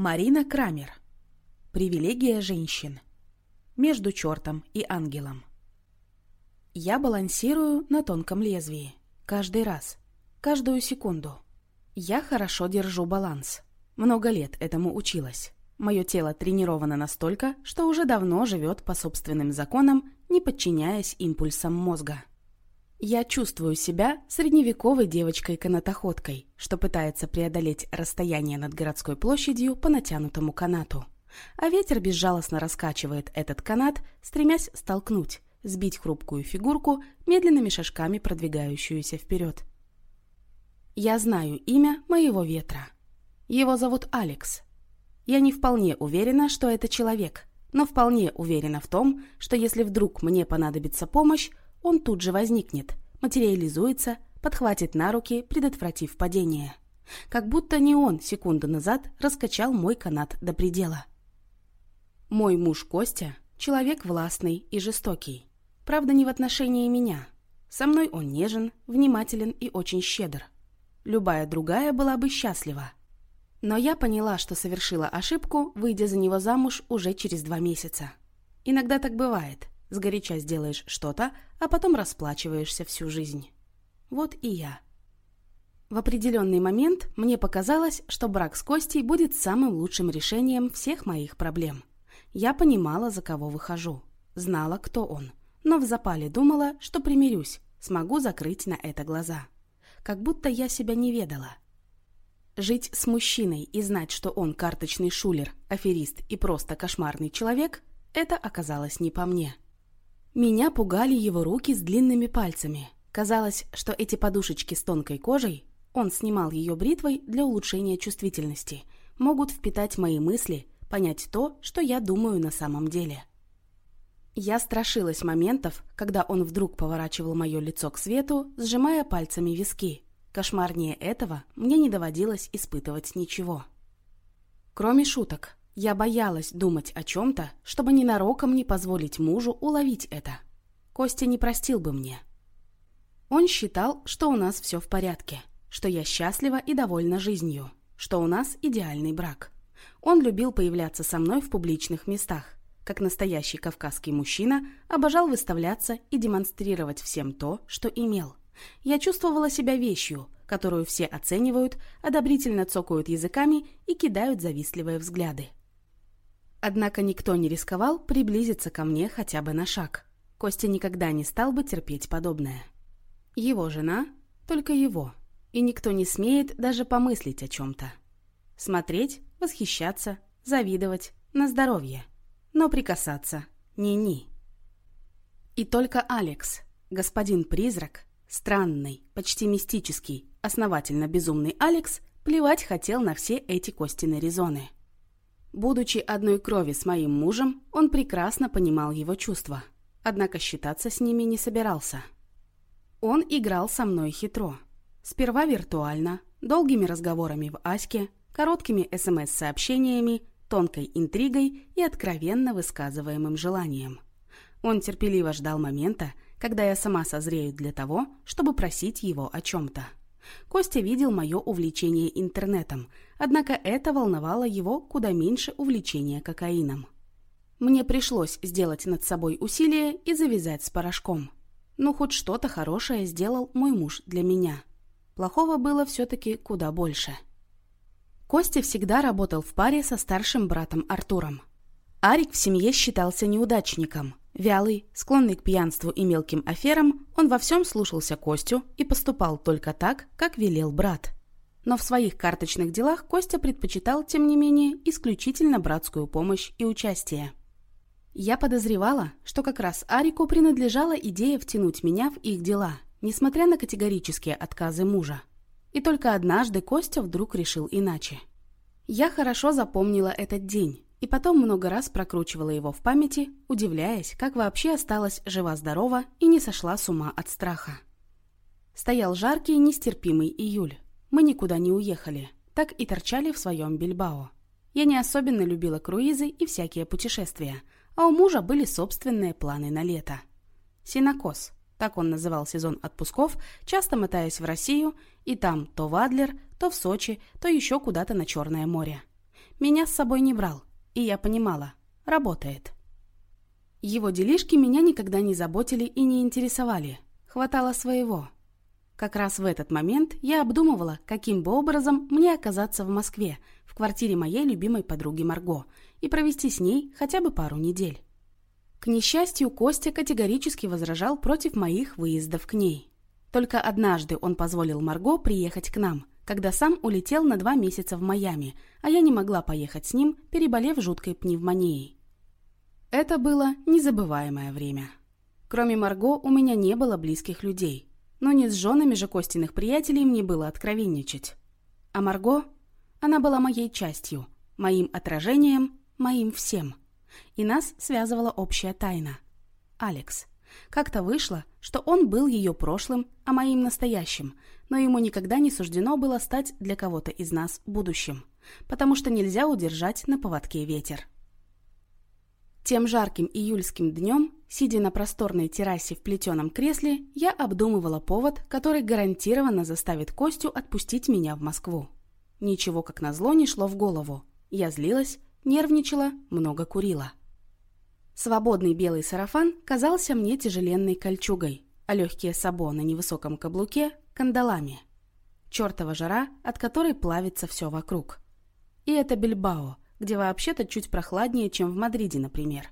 Марина Крамер. Привилегия женщин. Между чертом и ангелом. Я балансирую на тонком лезвии. Каждый раз. Каждую секунду. Я хорошо держу баланс. Много лет этому училась. Мое тело тренировано настолько, что уже давно живет по собственным законам, не подчиняясь импульсам мозга. Я чувствую себя средневековой девочкой-канатоходкой, что пытается преодолеть расстояние над городской площадью по натянутому канату. А ветер безжалостно раскачивает этот канат, стремясь столкнуть, сбить хрупкую фигурку, медленными шажками продвигающуюся вперед. Я знаю имя моего ветра. Его зовут Алекс. Я не вполне уверена, что это человек, но вполне уверена в том, что если вдруг мне понадобится помощь, он тут же возникнет, материализуется, подхватит на руки, предотвратив падение. Как будто не он секунду назад раскачал мой канат до предела. Мой муж Костя – человек властный и жестокий. Правда, не в отношении меня. Со мной он нежен, внимателен и очень щедр. Любая другая была бы счастлива. Но я поняла, что совершила ошибку, выйдя за него замуж уже через два месяца. Иногда так бывает – Сгоряча сделаешь что-то, а потом расплачиваешься всю жизнь. Вот и я. В определенный момент мне показалось, что брак с Костей будет самым лучшим решением всех моих проблем. Я понимала, за кого выхожу. Знала, кто он. Но в запале думала, что примирюсь, смогу закрыть на это глаза. Как будто я себя не ведала. Жить с мужчиной и знать, что он карточный шулер, аферист и просто кошмарный человек, это оказалось не по мне. Меня пугали его руки с длинными пальцами. Казалось, что эти подушечки с тонкой кожей, он снимал ее бритвой для улучшения чувствительности, могут впитать мои мысли, понять то, что я думаю на самом деле. Я страшилась моментов, когда он вдруг поворачивал мое лицо к свету, сжимая пальцами виски. Кошмарнее этого мне не доводилось испытывать ничего. Кроме шуток, я боялась думать о чем-то, чтобы ненароком не позволить мужу уловить это. Костя не простил бы мне. Он считал, что у нас все в порядке, что я счастлива и довольна жизнью, что у нас идеальный брак. Он любил появляться со мной в публичных местах. Как настоящий кавказский мужчина, обожал выставляться и демонстрировать всем то, что имел. Я чувствовала себя вещью, которую все оценивают, одобрительно цокают языками и кидают завистливые взгляды. Однако никто не рисковал приблизиться ко мне хотя бы на шаг. Костя никогда не стал бы терпеть подобное. Его жена — только его. И никто не смеет даже помыслить о чем-то. Смотреть, восхищаться, завидовать — на здоровье. Но прикасаться — ни-ни. И только Алекс, господин-призрак, странный, почти мистический, основательно безумный Алекс, плевать хотел на все эти Костины резоны — Будучи одной крови с моим мужем, он прекрасно понимал его чувства, однако считаться с ними не собирался. Он играл со мной хитро. Сперва виртуально, долгими разговорами в Аське, короткими СМС-сообщениями, тонкой интригой и откровенно высказываемым желанием. Он терпеливо ждал момента, когда я сама созрею для того, чтобы просить его о чем-то. Костя видел мое увлечение интернетом, однако это волновало его куда меньше увлечения кокаином. Мне пришлось сделать над собой усилие и завязать с порошком. Ну, хоть что-то хорошее сделал мой муж для меня. Плохого было все-таки куда больше. Костя всегда работал в паре со старшим братом Артуром. Арик в семье считался неудачником – Вялый, склонный к пьянству и мелким аферам, он во всем слушался Костю и поступал только так, как велел брат. Но в своих карточных делах Костя предпочитал, тем не менее, исключительно братскую помощь и участие. Я подозревала, что как раз Арику принадлежала идея втянуть меня в их дела, несмотря на категорические отказы мужа. И только однажды Костя вдруг решил иначе. Я хорошо запомнила этот день, и потом много раз прокручивала его в памяти, удивляясь, как вообще осталась жива-здорова и не сошла с ума от страха. Стоял жаркий, нестерпимый июль. Мы никуда не уехали, так и торчали в своем Бильбао. Я не особенно любила круизы и всякие путешествия, а у мужа были собственные планы на лето. Синокос, так он называл сезон отпусков, часто мотаясь в Россию, и там то в Адлер, то в Сочи, то еще куда-то на Черное море. меня с собой не брал. И я понимала, работает. Его делишки меня никогда не заботили и не интересовали. Хватало своего. Как раз в этот момент я обдумывала, каким бы образом мне оказаться в Москве, в квартире моей любимой подруги Марго, и провести с ней хотя бы пару недель. К несчастью, Костя категорически возражал против моих выездов к ней. Только однажды он позволил Марго приехать к нам, когда сам улетел на два месяца в Майами, а я не могла поехать с ним, переболев жуткой пневмонией. Это было незабываемое время. Кроме Марго у меня не было близких людей, но не с женами же Костиных приятелей мне было откровенничать. А Марго? Она была моей частью, моим отражением, моим всем. И нас связывала общая тайна. Алекс. Как-то вышло, что он был ее прошлым, а моим настоящим, но ему никогда не суждено было стать для кого-то из нас будущим, потому что нельзя удержать на поводке ветер. Тем жарким июльским днем, сидя на просторной террасе в плетеном кресле, я обдумывала повод, который гарантированно заставит Костю отпустить меня в Москву. Ничего как назло не шло в голову. Я злилась, нервничала, много курила. Свободный белый сарафан казался мне тяжеленной кольчугой, а легкие сабо на невысоком каблуке – кандалами. Чертова жара, от которой плавится все вокруг. И это Бильбао – где вообще-то чуть прохладнее, чем в Мадриде, например.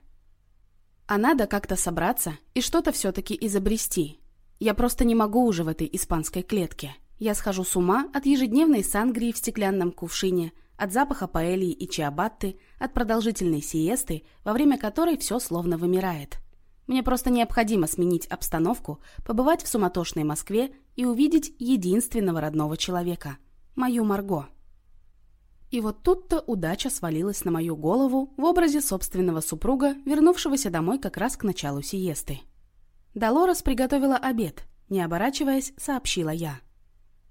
А надо как-то собраться и что-то все-таки изобрести. Я просто не могу уже в этой испанской клетке. Я схожу с ума от ежедневной сангрии в стеклянном кувшине, от запаха паэльи и чиабатты, от продолжительной сиесты, во время которой все словно вымирает. Мне просто необходимо сменить обстановку, побывать в суматошной Москве и увидеть единственного родного человека – мою Марго. И вот тут-то удача свалилась на мою голову в образе собственного супруга, вернувшегося домой как раз к началу сиесты. Долорес приготовила обед, не оборачиваясь, сообщила я.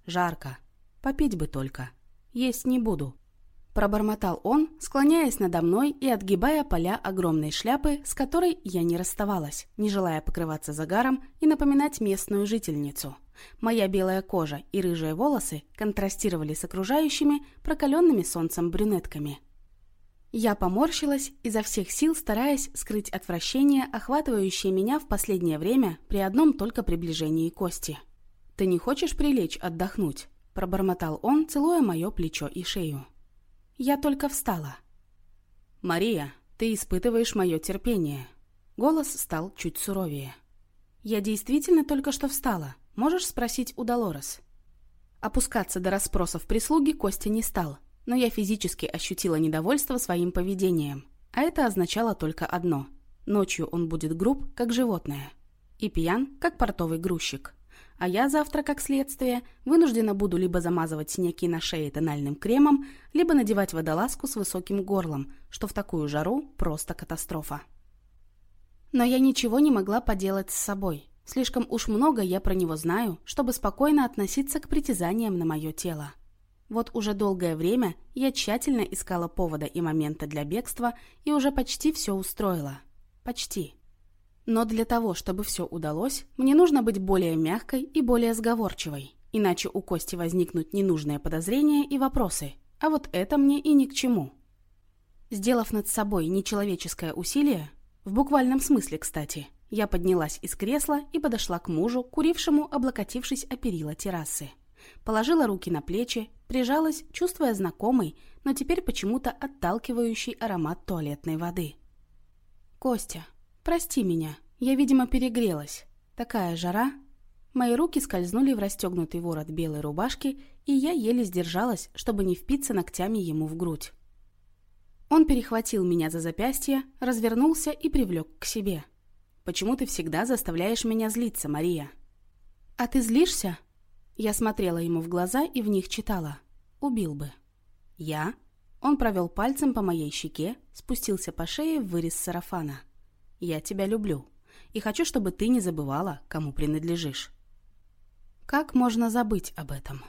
«Жарко. Попить бы только. Есть не буду». Пробормотал он, склоняясь надо мной и отгибая поля огромной шляпы, с которой я не расставалась, не желая покрываться загаром и напоминать местную жительницу. Моя белая кожа и рыжие волосы контрастировали с окружающими, прокаленными солнцем брюнетками. Я поморщилась, изо всех сил стараясь скрыть отвращение, охватывающее меня в последнее время при одном только приближении Кости. «Ты не хочешь прилечь отдохнуть?» – пробормотал он, целуя мое плечо и шею. Я только встала. «Мария, ты испытываешь мое терпение». Голос стал чуть суровее. «Я действительно только что встала. Можешь спросить у Долорес?» Опускаться до расспросов прислуги Костя не стал, но я физически ощутила недовольство своим поведением. А это означало только одно. Ночью он будет груб, как животное. И пьян, как портовый грузчик а я завтра, как следствие, вынуждена буду либо замазывать синяки на шее тональным кремом, либо надевать водолазку с высоким горлом, что в такую жару просто катастрофа. Но я ничего не могла поделать с собой. Слишком уж много я про него знаю, чтобы спокойно относиться к притязаниям на мое тело. Вот уже долгое время я тщательно искала повода и момента для бегства и уже почти все устроила. Почти. Но для того, чтобы все удалось, мне нужно быть более мягкой и более сговорчивой. Иначе у Кости возникнут ненужные подозрения и вопросы. А вот это мне и ни к чему. Сделав над собой нечеловеческое усилие, в буквальном смысле, кстати, я поднялась из кресла и подошла к мужу, курившему, облокотившись о перила террасы. Положила руки на плечи, прижалась, чувствуя знакомый, но теперь почему-то отталкивающий аромат туалетной воды. «Костя, «Прости меня, я, видимо, перегрелась. Такая жара». Мои руки скользнули в расстегнутый ворот белой рубашки, и я еле сдержалась, чтобы не впиться ногтями ему в грудь. Он перехватил меня за запястье, развернулся и привлек к себе. «Почему ты всегда заставляешь меня злиться, Мария?» «А ты злишься?» Я смотрела ему в глаза и в них читала. «Убил бы». «Я?» Он провел пальцем по моей щеке, спустился по шее в вырез сарафана. Я тебя люблю. И хочу, чтобы ты не забывала, кому принадлежишь. Как можно забыть об этом?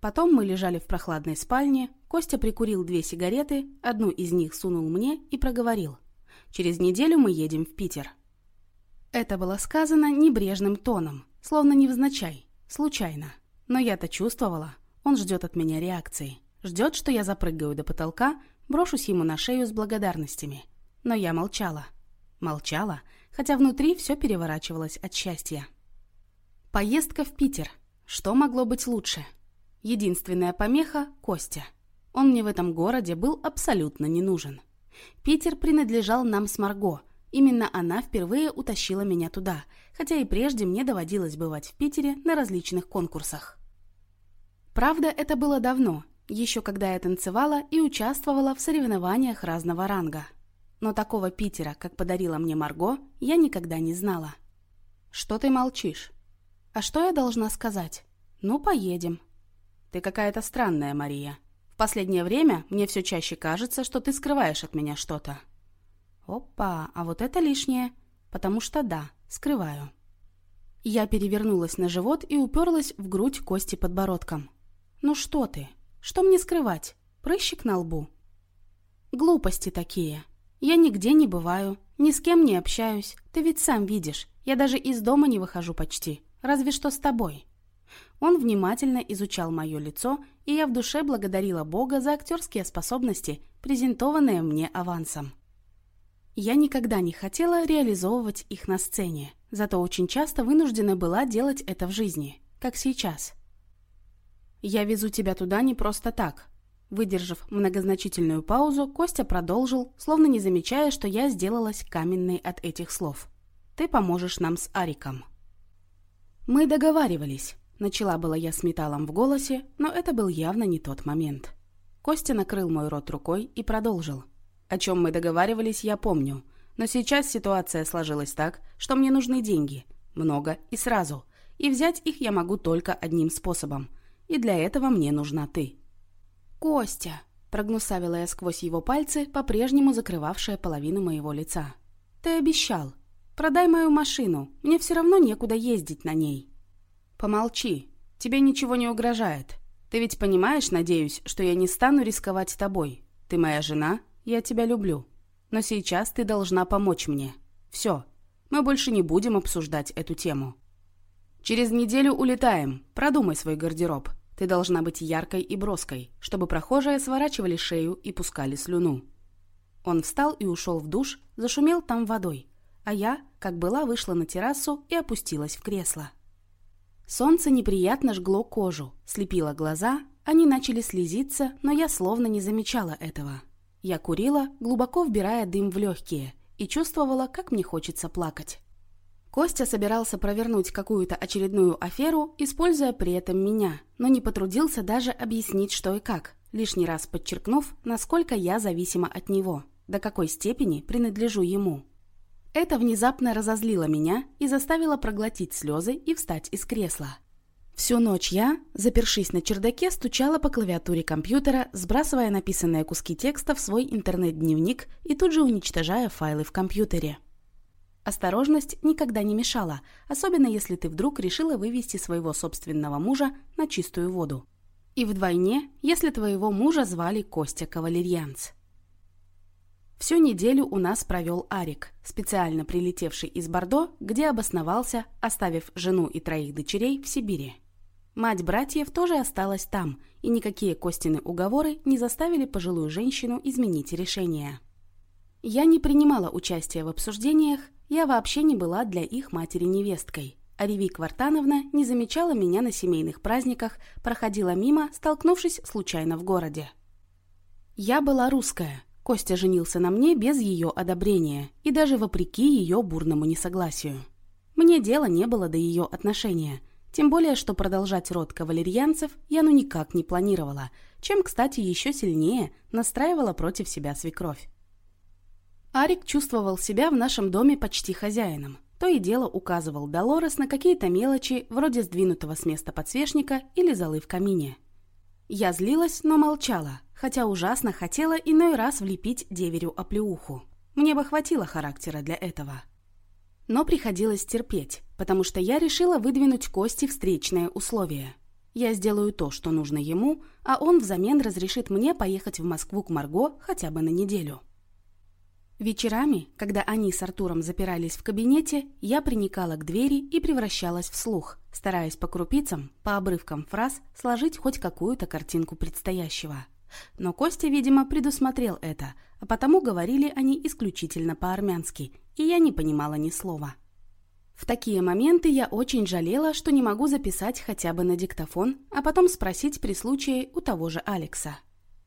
Потом мы лежали в прохладной спальне, Костя прикурил две сигареты, одну из них сунул мне и проговорил. «Через неделю мы едем в Питер». Это было сказано небрежным тоном, словно невзначай, случайно. Но я-то чувствовала, он ждет от меня реакции. Ждет, что я запрыгаю до потолка, брошусь ему на шею с благодарностями. Но я молчала. Молчала, хотя внутри все переворачивалось от счастья. Поездка в Питер. Что могло быть лучше? Единственная помеха — Костя. Он мне в этом городе был абсолютно не нужен. Питер принадлежал нам с Марго. Именно она впервые утащила меня туда, хотя и прежде мне доводилось бывать в Питере на различных конкурсах. Правда, это было давно, еще когда я танцевала и участвовала в соревнованиях разного ранга. Но такого Питера, как подарила мне Марго, я никогда не знала. «Что ты молчишь?» «А что я должна сказать?» «Ну, поедем». «Ты какая-то странная, Мария. В последнее время мне все чаще кажется, что ты скрываешь от меня что-то». «Опа, а вот это лишнее. Потому что да, скрываю». Я перевернулась на живот и уперлась в грудь Кости подбородком. «Ну что ты? Что мне скрывать? Прыщик на лбу?» «Глупости такие. Я нигде не бываю, ни с кем не общаюсь. Ты ведь сам видишь, я даже из дома не выхожу почти, разве что с тобой». Он внимательно изучал мое лицо, и я в душе благодарила Бога за актерские способности, презентованные мне авансом. Я никогда не хотела реализовывать их на сцене, зато очень часто вынуждена была делать это в жизни, как сейчас. «Я везу тебя туда не просто так», Выдержав многозначительную паузу, Костя продолжил, словно не замечая, что я сделалась каменной от этих слов. «Ты поможешь нам с Ариком». «Мы договаривались», — начала была я с металлом в голосе, но это был явно не тот момент. Костя накрыл мой рот рукой и продолжил. «О чем мы договаривались, я помню. Но сейчас ситуация сложилась так, что мне нужны деньги. Много и сразу. И взять их я могу только одним способом. И для этого мне нужна ты». «Костя!» – прогнусавила я сквозь его пальцы, по-прежнему закрывавшие половину моего лица. «Ты обещал. Продай мою машину, мне все равно некуда ездить на ней». «Помолчи. Тебе ничего не угрожает. Ты ведь понимаешь, надеюсь, что я не стану рисковать тобой. Ты моя жена, я тебя люблю. Но сейчас ты должна помочь мне. Все. Мы больше не будем обсуждать эту тему. Через неделю улетаем. Продумай свой гардероб. Ты должна быть яркой и броской, чтобы прохожие сворачивали шею и пускали слюну. Он встал и ушел в душ, зашумел там водой, а я, как была, вышла на террасу и опустилась в кресло. Солнце неприятно жгло кожу, слепило глаза, они начали слезиться, но я словно не замечала этого. Я курила, глубоко вбирая дым в легкие, и чувствовала, как мне хочется плакать. Костя собирался провернуть какую-то очередную аферу, используя при этом меня, но не потрудился даже объяснить, что и как, лишний раз подчеркнув, насколько я зависима от него, до какой степени принадлежу ему. Это внезапно разозлило меня и заставило проглотить слезы и встать из кресла. Всю ночь я, запершись на чердаке, стучала по клавиатуре компьютера, сбрасывая написанные куски текста в свой интернет-дневник и тут же уничтожая файлы в компьютере. Осторожность никогда не мешала, особенно если ты вдруг решила вывести своего собственного мужа на чистую воду. И вдвойне, если твоего мужа звали Костя Кавалерьянц. Всю неделю у нас провел Арик, специально прилетевший из Бордо, где обосновался, оставив жену и троих дочерей в Сибири. Мать братьев тоже осталась там, и никакие Костины уговоры не заставили пожилую женщину изменить решение. Я не принимала участия в обсуждениях, я вообще не была для их матери невесткой. А Реви Квартановна не замечала меня на семейных праздниках, проходила мимо, столкнувшись случайно в городе. Я была русская. Костя женился на мне без ее одобрения и даже вопреки ее бурному несогласию. Мне дела не было до ее отношения, тем более, что продолжать род кавалерьянцев я ну никак не планировала, чем, кстати, еще сильнее настраивала против себя свекровь. Арик чувствовал себя в нашем доме почти хозяином. То и дело указывал Долорес на какие-то мелочи, вроде сдвинутого с места подсвечника или золы в камине. Я злилась, но молчала, хотя ужасно хотела иной раз влепить деверю оплеуху. Мне бы хватило характера для этого. Но приходилось терпеть, потому что я решила выдвинуть Кости встречное условие. Я сделаю то, что нужно ему, а он взамен разрешит мне поехать в Москву к Марго хотя бы на неделю. Вечерами, когда они с Артуром запирались в кабинете, я приникала к двери и превращалась в слух, стараясь по крупицам, по обрывкам фраз сложить хоть какую-то картинку предстоящего. Но Костя, видимо, предусмотрел это, а потому говорили они исключительно по-армянски, и я не понимала ни слова. В такие моменты я очень жалела, что не могу записать хотя бы на диктофон, а потом спросить при случае у того же Алекса.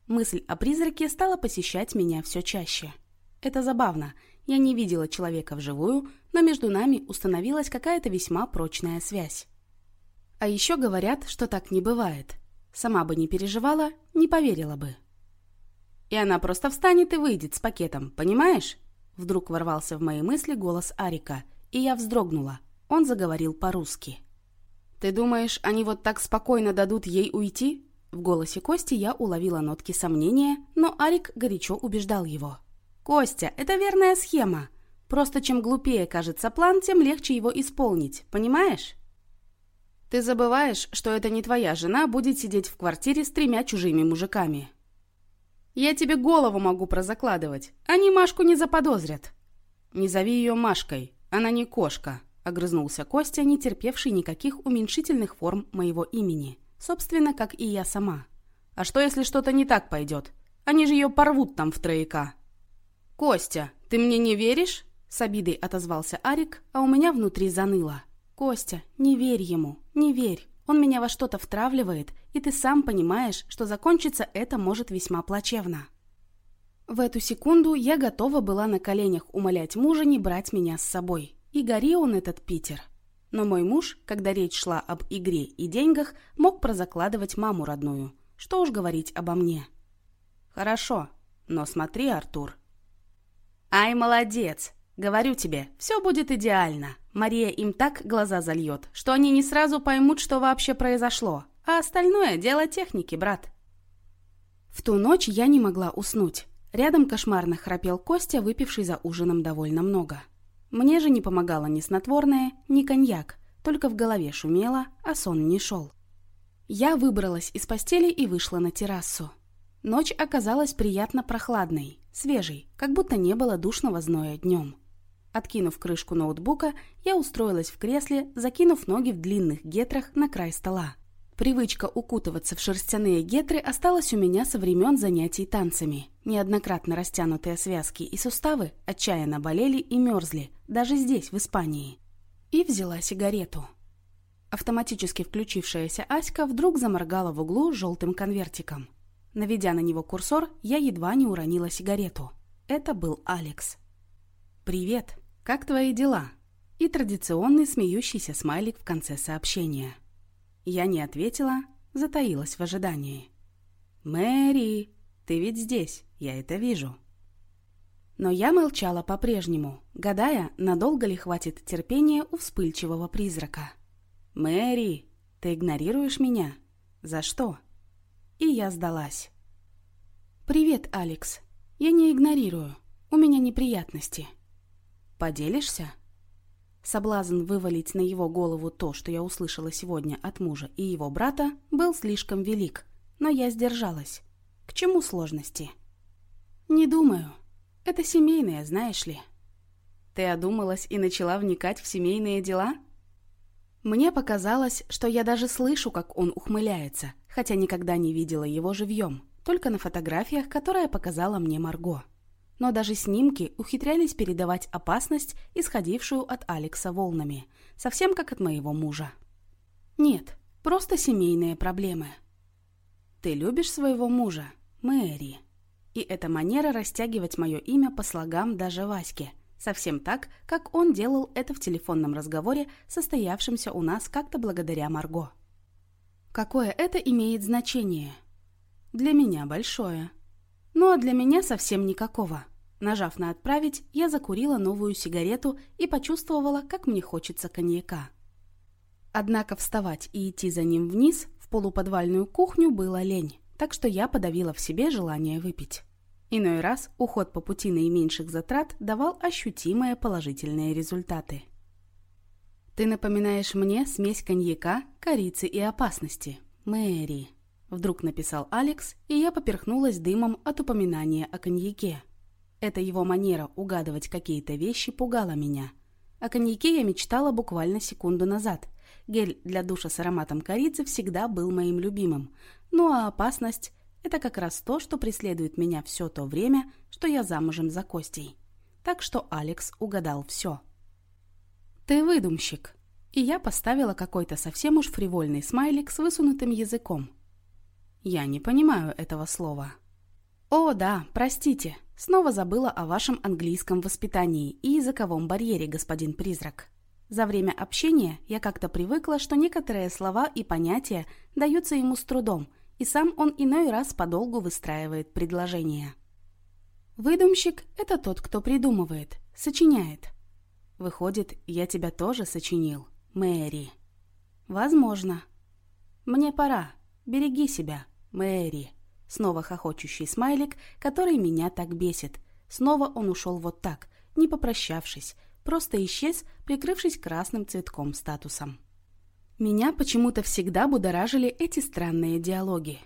Мысль о призраке стала посещать меня все чаще. Это забавно. Я не видела человека вживую, но между нами установилась какая-то весьма прочная связь. А еще говорят, что так не бывает. Сама бы не переживала, не поверила бы. И она просто встанет и выйдет с пакетом, понимаешь? Вдруг ворвался в мои мысли голос Арика, и я вздрогнула. Он заговорил по-русски. «Ты думаешь, они вот так спокойно дадут ей уйти?» В голосе Кости я уловила нотки сомнения, но Арик горячо убеждал его. «Костя, это верная схема. Просто чем глупее кажется план, тем легче его исполнить, понимаешь?» «Ты забываешь, что это не твоя жена будет сидеть в квартире с тремя чужими мужиками. Я тебе голову могу прозакладывать, они Машку не заподозрят». «Не зови ее Машкой, она не кошка», — огрызнулся Костя, не терпевший никаких уменьшительных форм моего имени. Собственно, как и я сама. А что, если что-то не так пойдет? Они же ее порвут там в трояка. «Костя, ты мне не веришь?» С обидой отозвался Арик, а у меня внутри заныло. «Костя, не верь ему, не верь. Он меня во что-то втравливает, и ты сам понимаешь, что закончится это может весьма плачевно». В эту секунду я готова была на коленях умолять мужа не брать меня с собой. И гори он этот Питер. Но мой муж, когда речь шла об игре и деньгах, мог прозакладывать маму родную. Что уж говорить обо мне. Хорошо, но смотри, Артур. Ай, молодец! Говорю тебе, все будет идеально. Мария им так глаза зальет, что они не сразу поймут, что вообще произошло. А остальное дело техники, брат. В ту ночь я не могла уснуть. Рядом кошмарно храпел Костя, выпивший за ужином довольно много. Мне же не помогало ни снотворное, ни коньяк, только в голове шумело, а сон не шел. Я выбралась из постели и вышла на террасу. Ночь оказалась приятно прохладной, свежей, как будто не было душного зноя днем. Откинув крышку ноутбука, я устроилась в кресле, закинув ноги в длинных гетрах на край стола. Привычка укутываться в шерстяные гетры осталась у меня со времен занятий танцами. Неоднократно растянутые связки и суставы отчаянно болели и мерзли, даже здесь, в Испании. И взяла сигарету. Автоматически включившаяся Аська вдруг заморгала в углу желтым конвертиком. Наведя на него курсор, я едва не уронила сигарету. Это был Алекс. «Привет, как твои дела?» И традиционный смеющийся смайлик в конце сообщения. Я не ответила, затаилась в ожидании. «Мэри, ты ведь здесь, я это вижу». Но я молчала по-прежнему, гадая, надолго ли хватит терпения у вспыльчивого призрака. «Мэри, ты игнорируешь меня? За что?» И я сдалась. «Привет, Алекс. Я не игнорирую. У меня неприятности. Поделишься?» Соблазн вывалить на его голову то, что я услышала сегодня от мужа и его брата, был слишком велик, но я сдержалась. К чему сложности? Не думаю. Это семейное, знаешь ли. Ты одумалась и начала вникать в семейные дела? Мне показалось, что я даже слышу, как он ухмыляется, хотя никогда не видела его живьем, только на фотографиях, которые показала мне Марго но даже снимки ухитрялись передавать опасность, исходившую от Алекса волнами, совсем как от моего мужа. Нет, просто семейные проблемы. Ты любишь своего мужа, Мэри. И эта манера растягивать мое имя по слогам даже Ваське, совсем так, как он делал это в телефонном разговоре, состоявшемся у нас как-то благодаря Марго. Какое это имеет значение? Для меня большое. Ну а для меня совсем никакого. Нажав на «Отправить», я закурила новую сигарету и почувствовала, как мне хочется коньяка. Однако вставать и идти за ним вниз, в полуподвальную кухню, было лень, так что я подавила в себе желание выпить. Иной раз уход по пути наименьших затрат давал ощутимые положительные результаты. «Ты напоминаешь мне смесь коньяка, корицы и опасности, Мэри», — вдруг написал Алекс, и я поперхнулась дымом от упоминания о коньяке. Эта его манера угадывать какие-то вещи пугала меня. О коньяке я мечтала буквально секунду назад. Гель для душа с ароматом корицы всегда был моим любимым. Ну а опасность... это как раз то, что преследует меня все то время, что я замужем за Костей. Так что Алекс угадал все. «Ты выдумщик», и я поставила какой-то совсем уж фривольный смайлик с высунутым языком. Я не понимаю этого слова. О, да, простите, снова забыла о вашем английском воспитании и языковом барьере, господин призрак. За время общения я как-то привыкла, что некоторые слова и понятия даются ему с трудом, и сам он иной раз подолгу выстраивает предложения. Выдумщик – это тот, кто придумывает, сочиняет. Выходит, я тебя тоже сочинил, Мэри. Возможно. Мне пора. Береги себя, Мэри. Снова хохочущий смайлик, который меня так бесит. Снова он ушел вот так, не попрощавшись, просто исчез, прикрывшись красным цветком статусом. Меня почему-то всегда будоражили эти странные диалоги.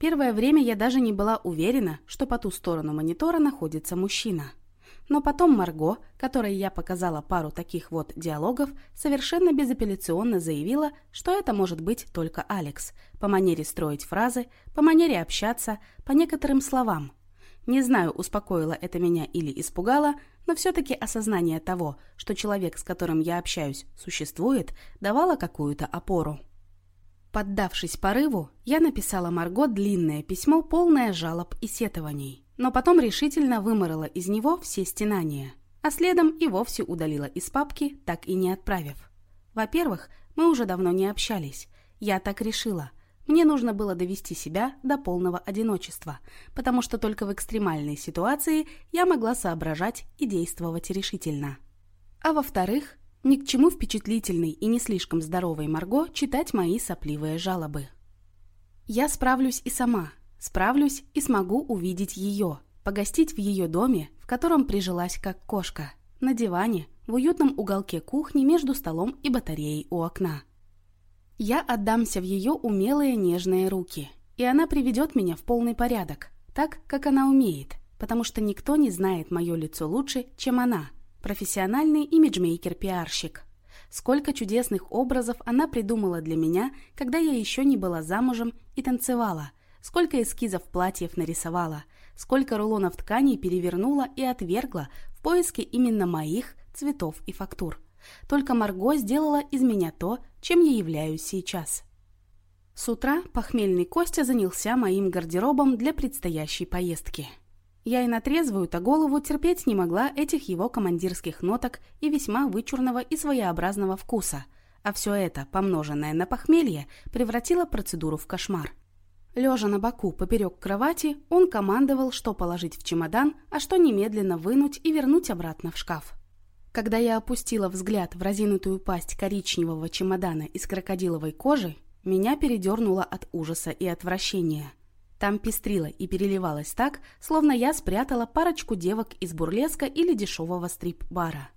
Первое время я даже не была уверена, что по ту сторону монитора находится мужчина – но потом Марго, которой я показала пару таких вот диалогов, совершенно безапелляционно заявила, что это может быть только Алекс, по манере строить фразы, по манере общаться, по некоторым словам. Не знаю, успокоило это меня или испугало, но все-таки осознание того, что человек, с которым я общаюсь, существует, давало какую-то опору. Поддавшись порыву, я написала Марго длинное письмо, полное жалоб и сетований но потом решительно выморала из него все стенания, а следом и вовсе удалила из папки, так и не отправив. Во-первых, мы уже давно не общались. Я так решила. Мне нужно было довести себя до полного одиночества, потому что только в экстремальной ситуации я могла соображать и действовать решительно. А во-вторых, ни к чему впечатлительной и не слишком здоровой Марго читать мои сопливые жалобы. Я справлюсь и сама, Справлюсь и смогу увидеть ее, погостить в ее доме, в котором прижилась как кошка, на диване, в уютном уголке кухни между столом и батареей у окна. Я отдамся в ее умелые нежные руки, и она приведет меня в полный порядок, так, как она умеет, потому что никто не знает мое лицо лучше, чем она, профессиональный имиджмейкер-пиарщик. Сколько чудесных образов она придумала для меня, когда я еще не была замужем и танцевала, сколько эскизов платьев нарисовала, сколько рулонов тканей перевернула и отвергла в поиске именно моих цветов и фактур. Только Марго сделала из меня то, чем я являюсь сейчас. С утра похмельный Костя занялся моим гардеробом для предстоящей поездки. Я и на трезвую-то голову терпеть не могла этих его командирских ноток и весьма вычурного и своеобразного вкуса, а все это, помноженное на похмелье, превратило процедуру в кошмар. Лежа на боку поперек кровати, он командовал, что положить в чемодан, а что немедленно вынуть и вернуть обратно в шкаф. Когда я опустила взгляд в разинутую пасть коричневого чемодана из крокодиловой кожи, меня передернуло от ужаса и отвращения. Там пестрило и переливалось так, словно я спрятала парочку девок из бурлеска или дешевого стрип-бара.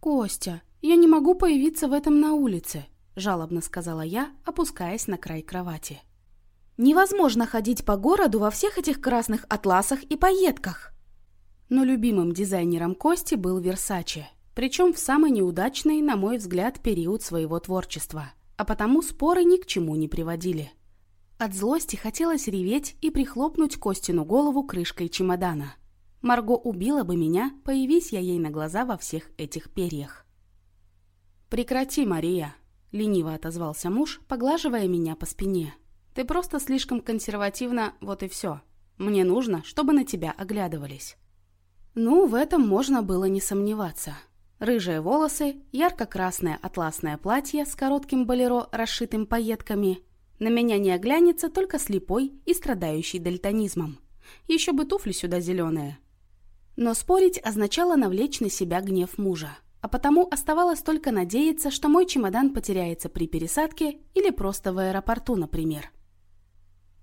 «Костя, я не могу появиться в этом на улице», – жалобно сказала я, опускаясь на край кровати. Невозможно ходить по городу во всех этих красных атласах и пайетках. Но любимым дизайнером Кости был Версаче, причем в самый неудачный, на мой взгляд, период своего творчества, а потому споры ни к чему не приводили. От злости хотелось реветь и прихлопнуть Костину голову крышкой чемодана. Марго убила бы меня, появись я ей на глаза во всех этих перьях. «Прекрати, Мария», — лениво отозвался муж, поглаживая меня по спине. Ты просто слишком консервативна, вот и все. Мне нужно, чтобы на тебя оглядывались». Ну, в этом можно было не сомневаться. Рыжие волосы, ярко-красное атласное платье с коротким болеро, расшитым пайетками. На меня не оглянется только слепой и страдающий дальтонизмом. Еще бы туфли сюда зеленые. Но спорить означало навлечь на себя гнев мужа. А потому оставалось только надеяться, что мой чемодан потеряется при пересадке или просто в аэропорту, например.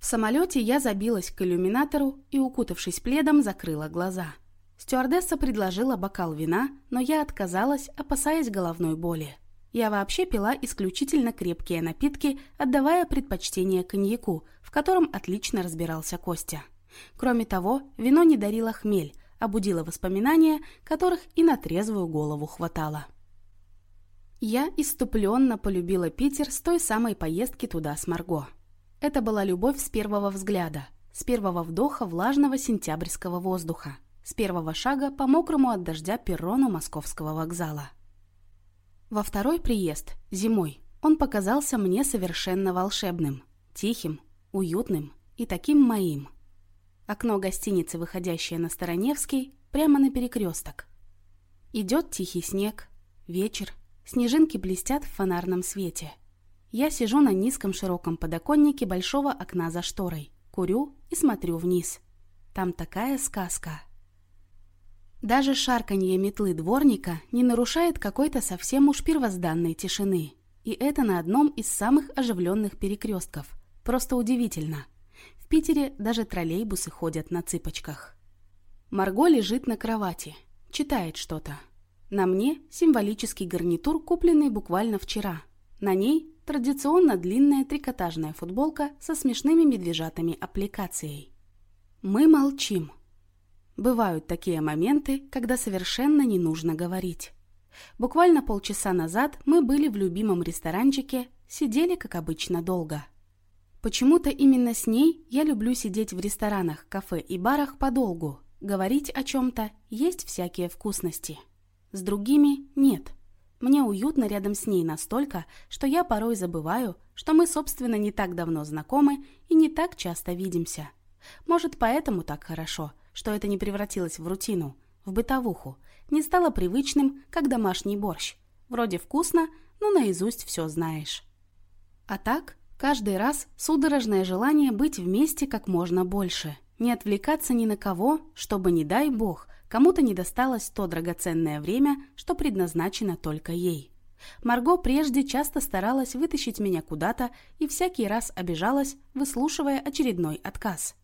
В самолете я забилась к иллюминатору и, укутавшись пледом, закрыла глаза. Стюардесса предложила бокал вина, но я отказалась, опасаясь головной боли. Я вообще пила исключительно крепкие напитки, отдавая предпочтение коньяку, в котором отлично разбирался Костя. Кроме того, вино не дарило хмель, а будило воспоминания, которых и на трезвую голову хватало. Я иступленно полюбила Питер с той самой поездки туда с Марго. Это была любовь с первого взгляда. с первого вдоха влажного сентябрьского воздуха, с первого шага по мокрому от дождя перрону московского вокзала. Во второй приезд, зимой, он показался мне совершенно волшебным, тихим, уютным и таким моим. Окно гостиницы, выходящее на Староневский, прямо на перекресток. Идет тихий снег, вечер, снежинки блестят в фонарном свете. Я сижу на низком широком подоконнике большого окна за шторой, курю и смотрю вниз. Там такая сказка. Даже шарканье метлы дворника не нарушает какой-то совсем уж первозданной тишины. И это на одном из самых оживленных перекрестков. Просто удивительно. В Питере даже троллейбусы ходят на цыпочках. Марго лежит на кровати, читает что-то. На мне символический гарнитур, купленный буквально вчера. На ней традиционно длинная трикотажная футболка со смешными медвежатами аппликацией. Мы молчим. Бывают такие моменты, когда совершенно не нужно говорить. Буквально полчаса назад мы были в любимом ресторанчике, сидели, как обычно, долго. Почему-то именно с ней я люблю сидеть в ресторанах, кафе и барах подолгу, говорить о чем-то, есть всякие вкусности. С другими нет. Мне уютно рядом с ней настолько, что я порой забываю, что мы, собственно, не так давно знакомы и не так часто видимся. Может, поэтому так хорошо, что это не превратилось в рутину, в бытовуху, не стало привычным, как домашний борщ. Вроде вкусно, но наизусть все знаешь. А так, каждый раз судорожное желание быть вместе как можно больше. Не отвлекаться ни на кого, чтобы, не дай бог, кому-то не досталось то драгоценное время, что предназначено только ей. Марго прежде часто старалась вытащить меня куда-то и всякий раз обижалась, выслушивая очередной отказ.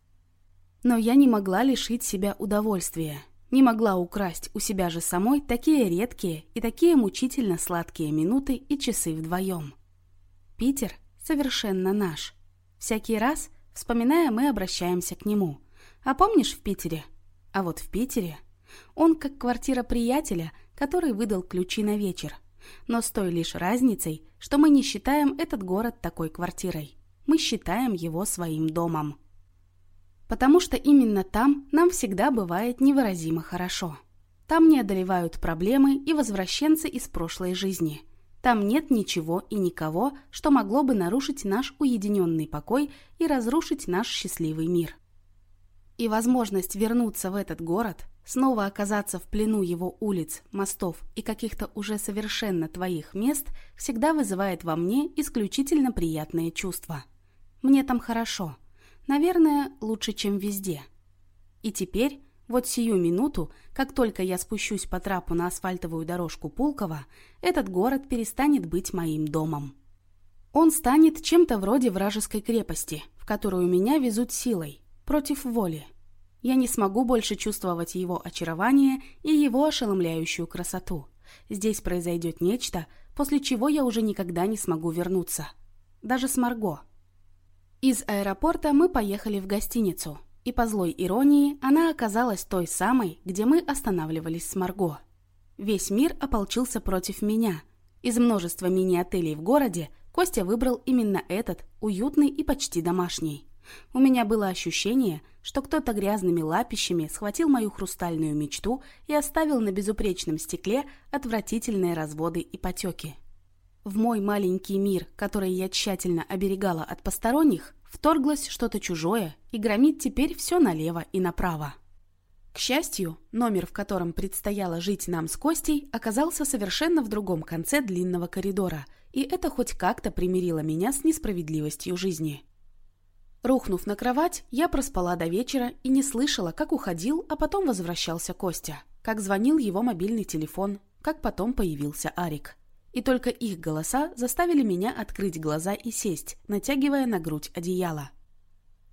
Но я не могла лишить себя удовольствия не могла украсть у себя же самой такие редкие и такие мучительно сладкие минуты и часы вдвоем. Питер совершенно наш. Всякий раз, вспоминая, мы обращаемся к нему. А помнишь в Питере? А вот в Питере он как квартира приятеля, который выдал ключи на вечер. Но с той лишь разницей, что мы не считаем этот город такой квартирой. Мы считаем его своим домом потому что именно там нам всегда бывает невыразимо хорошо. Там не одолевают проблемы и возвращенцы из прошлой жизни. Там нет ничего и никого, что могло бы нарушить наш уединенный покой и разрушить наш счастливый мир. И возможность вернуться в этот город, снова оказаться в плену его улиц, мостов и каких-то уже совершенно твоих мест всегда вызывает во мне исключительно приятные чувства. Мне там хорошо – Наверное, лучше, чем везде. И теперь, вот сию минуту, как только я спущусь по трапу на асфальтовую дорожку Пулково, этот город перестанет быть моим домом. Он станет чем-то вроде вражеской крепости, в которую меня везут силой, против воли. Я не смогу больше чувствовать его очарование и его ошеломляющую красоту. Здесь произойдет нечто, после чего я уже никогда не смогу вернуться. Даже с Марго. Из аэропорта мы поехали в гостиницу, и по злой иронии она оказалась той самой, где мы останавливались с Марго. Весь мир ополчился против меня. Из множества мини-отелей в городе Костя выбрал именно этот, уютный и почти домашний. У меня было ощущение, что кто-то грязными лапищами схватил мою хрустальную мечту и оставил на безупречном стекле отвратительные разводы и потеки. В мой маленький мир, который я тщательно оберегала от посторонних, вторглось что-то чужое и громит теперь все налево и направо. К счастью, номер, в котором предстояло жить нам с Костей, оказался совершенно в другом конце длинного коридора, и это хоть как-то примирило меня с несправедливостью жизни. Рухнув на кровать, я проспала до вечера и не слышала, как уходил, а потом возвращался Костя, как звонил его мобильный телефон, как потом появился Арик. И только их голоса заставили меня открыть глаза и сесть, натягивая на грудь одеяло.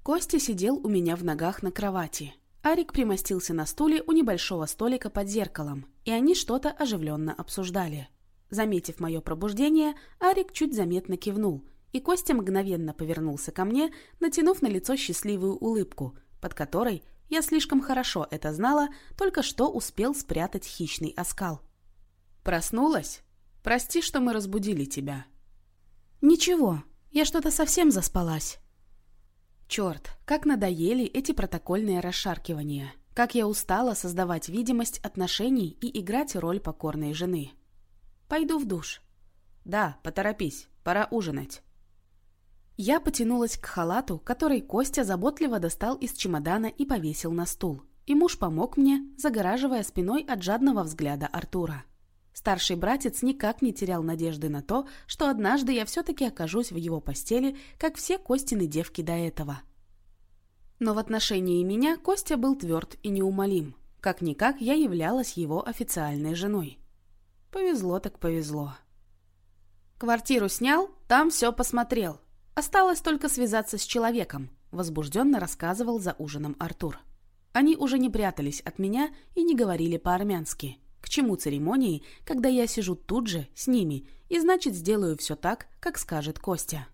Костя сидел у меня в ногах на кровати. Арик примостился на стуле у небольшого столика под зеркалом, и они что-то оживленно обсуждали. Заметив мое пробуждение, Арик чуть заметно кивнул, и Костя мгновенно повернулся ко мне, натянув на лицо счастливую улыбку, под которой, я слишком хорошо это знала, только что успел спрятать хищный оскал. «Проснулась?» Прости, что мы разбудили тебя». «Ничего, я что-то совсем заспалась». Черт, как надоели эти протокольные расшаркивания. Как я устала создавать видимость отношений и играть роль покорной жены. Пойду в душ. Да, поторопись, пора ужинать. Я потянулась к халату, который Костя заботливо достал из чемодана и повесил на стул. И муж помог мне, загораживая спиной от жадного взгляда Артура. Старший братец никак не терял надежды на то, что однажды я все-таки окажусь в его постели, как все Костины девки до этого. Но в отношении меня Костя был тверд и неумолим. Как-никак я являлась его официальной женой. Повезло так повезло. Квартиру снял, там все посмотрел. Осталось только связаться с человеком, возбужденно рассказывал за ужином Артур. Они уже не прятались от меня и не говорили по-армянски. К чему церемонии, когда я сижу тут же, с ними, и значит сделаю все так, как скажет Костя.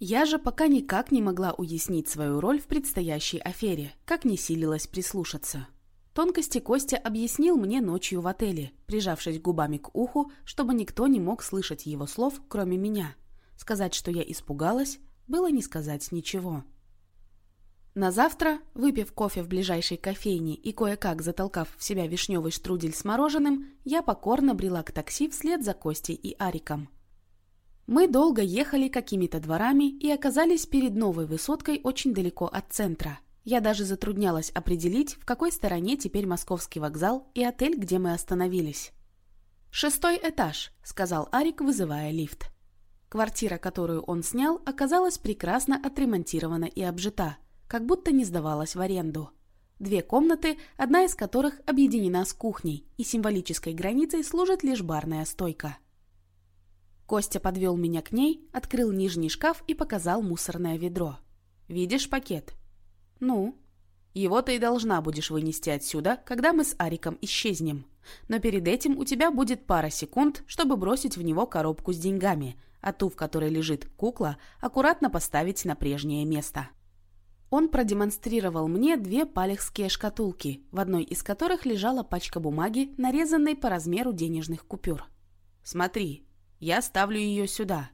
Я же пока никак не могла уяснить свою роль в предстоящей афере, как не силилась прислушаться. Тонкости Костя объяснил мне ночью в отеле, прижавшись губами к уху, чтобы никто не мог слышать его слов, кроме меня. Сказать, что я испугалась, было не сказать ничего. На завтра, выпив кофе в ближайшей кофейне и кое-как затолкав в себя вишневый штрудель с мороженым, я покорно брела к такси вслед за Костей и Ариком. Мы долго ехали какими-то дворами и оказались перед новой высоткой очень далеко от центра. Я даже затруднялась определить, в какой стороне теперь московский вокзал и отель, где мы остановились. «Шестой этаж», — сказал Арик, вызывая лифт. Квартира, которую он снял, оказалась прекрасно отремонтирована и обжита — как будто не сдавалась в аренду. Две комнаты, одна из которых объединена с кухней, и символической границей служит лишь барная стойка. Костя подвел меня к ней, открыл нижний шкаф и показал мусорное ведро. «Видишь пакет?» «Ну?» «Его ты и должна будешь вынести отсюда, когда мы с Ариком исчезнем. Но перед этим у тебя будет пара секунд, чтобы бросить в него коробку с деньгами, а ту, в которой лежит кукла, аккуратно поставить на прежнее место». Он продемонстрировал мне две палехские шкатулки, в одной из которых лежала пачка бумаги, нарезанной по размеру денежных купюр. «Смотри, я ставлю ее сюда».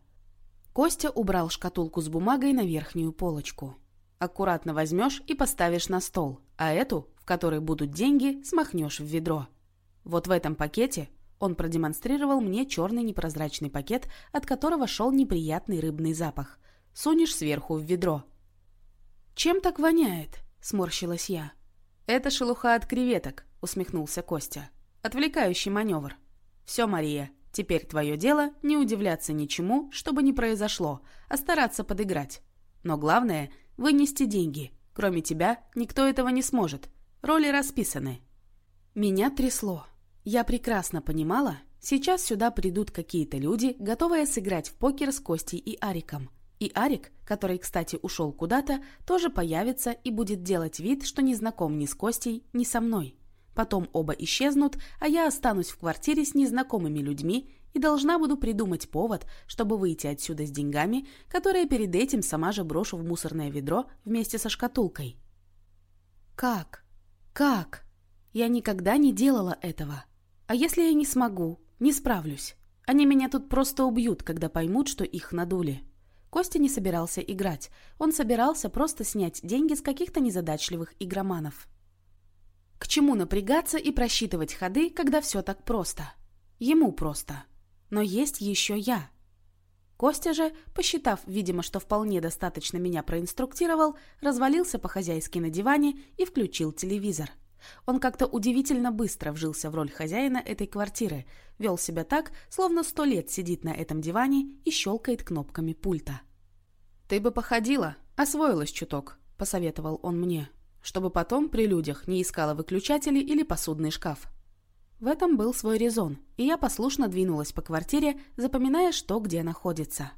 Костя убрал шкатулку с бумагой на верхнюю полочку. «Аккуратно возьмешь и поставишь на стол, а эту, в которой будут деньги, смахнешь в ведро. Вот в этом пакете он продемонстрировал мне черный непрозрачный пакет, от которого шел неприятный рыбный запах. Сунешь сверху в ведро. «Чем так воняет?» — сморщилась я. «Это шелуха от креветок», — усмехнулся Костя. «Отвлекающий маневр. Все, Мария, теперь твое дело не удивляться ничему, что бы ни произошло, а стараться подыграть. Но главное — вынести деньги. Кроме тебя никто этого не сможет. Роли расписаны». Меня трясло. Я прекрасно понимала, сейчас сюда придут какие-то люди, готовые сыграть в покер с Костей и Ариком. И Арик, который, кстати, ушел куда-то, тоже появится и будет делать вид, что не знаком ни с Костей, ни со мной. Потом оба исчезнут, а я останусь в квартире с незнакомыми людьми и должна буду придумать повод, чтобы выйти отсюда с деньгами, которые перед этим сама же брошу в мусорное ведро вместе со шкатулкой. Как? Как? Я никогда не делала этого. А если я не смогу, не справлюсь? Они меня тут просто убьют, когда поймут, что их надули. Костя не собирался играть. Он собирался просто снять деньги с каких-то незадачливых игроманов. К чему напрягаться и просчитывать ходы, когда все так просто? Ему просто. Но есть еще я. Костя же, посчитав, видимо, что вполне достаточно меня проинструктировал, развалился по-хозяйски на диване и включил телевизор. Он как-то удивительно быстро вжился в роль хозяина этой квартиры, вел себя так, словно сто лет сидит на этом диване и щелкает кнопками пульта. «Ты бы походила, освоилась чуток», — посоветовал он мне, чтобы потом при людях не искала выключатели или посудный шкаф. В этом был свой резон, и я послушно двинулась по квартире, запоминая, что где находится.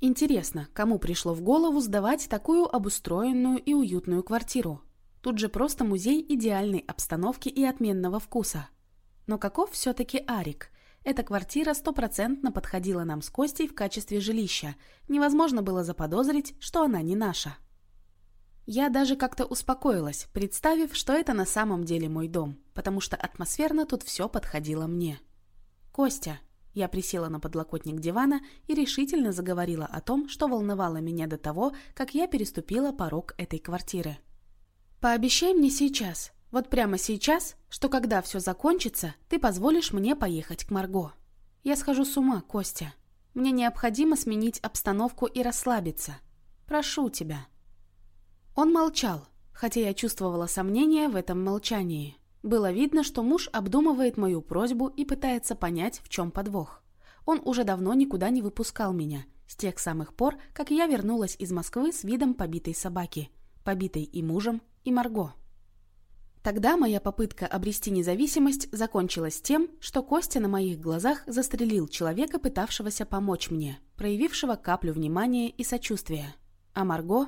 Интересно, кому пришло в голову сдавать такую обустроенную и уютную квартиру? Тут же просто музей идеальной обстановки и отменного вкуса. Но каков все-таки Арик? Эта квартира стопроцентно подходила нам с Костей в качестве жилища. Невозможно было заподозрить, что она не наша. Я даже как-то успокоилась, представив, что это на самом деле мой дом, потому что атмосферно тут все подходило мне. «Костя, Я присела на подлокотник дивана и решительно заговорила о том, что волновало меня до того, как я переступила порог этой квартиры. «Пообещай мне сейчас, вот прямо сейчас, что когда все закончится, ты позволишь мне поехать к Марго. Я схожу с ума, Костя. Мне необходимо сменить обстановку и расслабиться. Прошу тебя». Он молчал, хотя я чувствовала сомнение в этом молчании. Было видно, что муж обдумывает мою просьбу и пытается понять, в чем подвох. Он уже давно никуда не выпускал меня, с тех самых пор, как я вернулась из Москвы с видом побитой собаки, побитой и мужем, и Марго. Тогда моя попытка обрести независимость закончилась тем, что Костя на моих глазах застрелил человека, пытавшегося помочь мне, проявившего каплю внимания и сочувствия. А Марго?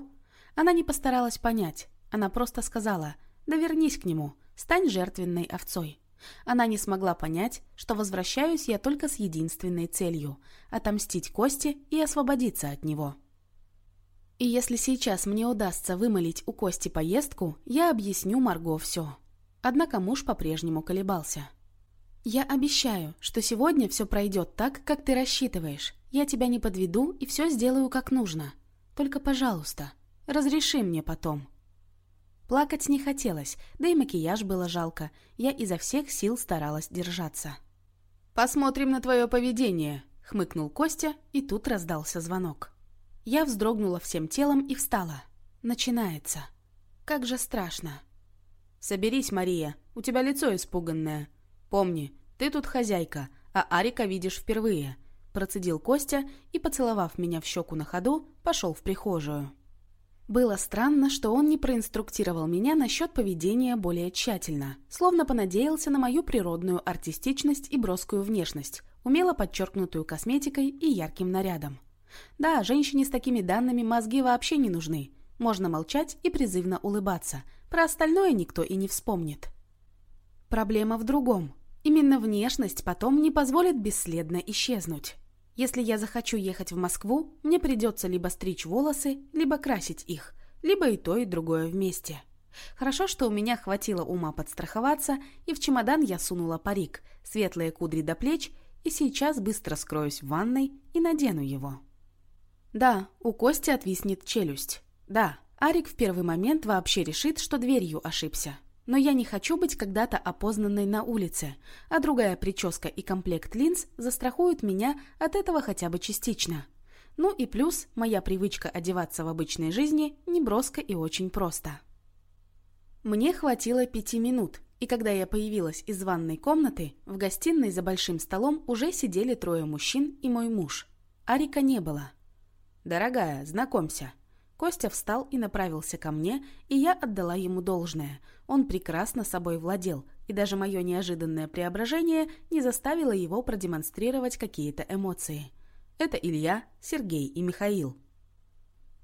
Она не постаралась понять. Она просто сказала «Да вернись к нему, стань жертвенной овцой». Она не смогла понять, что возвращаюсь я только с единственной целью – отомстить Косте и освободиться от него. И если сейчас мне удастся вымолить у Кости поездку, я объясню Марго все. Однако муж по-прежнему колебался. «Я обещаю, что сегодня все пройдет так, как ты рассчитываешь. Я тебя не подведу и все сделаю как нужно. Только, пожалуйста, разреши мне потом». Плакать не хотелось, да и макияж было жалко. Я изо всех сил старалась держаться. «Посмотрим на твое поведение», — хмыкнул Костя, и тут раздался звонок. Я вздрогнула всем телом и встала. Начинается. Как же страшно. «Соберись, Мария, у тебя лицо испуганное. Помни, ты тут хозяйка, а Арика видишь впервые», процедил Костя и, поцеловав меня в щеку на ходу, пошел в прихожую. Было странно, что он не проинструктировал меня насчет поведения более тщательно, словно понадеялся на мою природную артистичность и броскую внешность, умело подчеркнутую косметикой и ярким нарядом. Да, женщине с такими данными мозги вообще не нужны. Можно молчать и призывно улыбаться. Про остальное никто и не вспомнит. Проблема в другом. Именно внешность потом не позволит бесследно исчезнуть. Если я захочу ехать в Москву, мне придется либо стричь волосы, либо красить их, либо и то, и другое вместе. Хорошо, что у меня хватило ума подстраховаться, и в чемодан я сунула парик, светлые кудри до плеч, и сейчас быстро скроюсь в ванной и надену его. Да, у Кости отвиснет челюсть. Да, Арик в первый момент вообще решит, что дверью ошибся. Но я не хочу быть когда-то опознанной на улице, а другая прическа и комплект линз застрахуют меня от этого хотя бы частично. Ну и плюс, моя привычка одеваться в обычной жизни не броско и очень просто. Мне хватило пяти минут, и когда я появилась из ванной комнаты, в гостиной за большим столом уже сидели трое мужчин и мой муж. Арика не было. «Дорогая, знакомься». Костя встал и направился ко мне, и я отдала ему должное. Он прекрасно собой владел, и даже мое неожиданное преображение не заставило его продемонстрировать какие-то эмоции. Это Илья, Сергей и Михаил.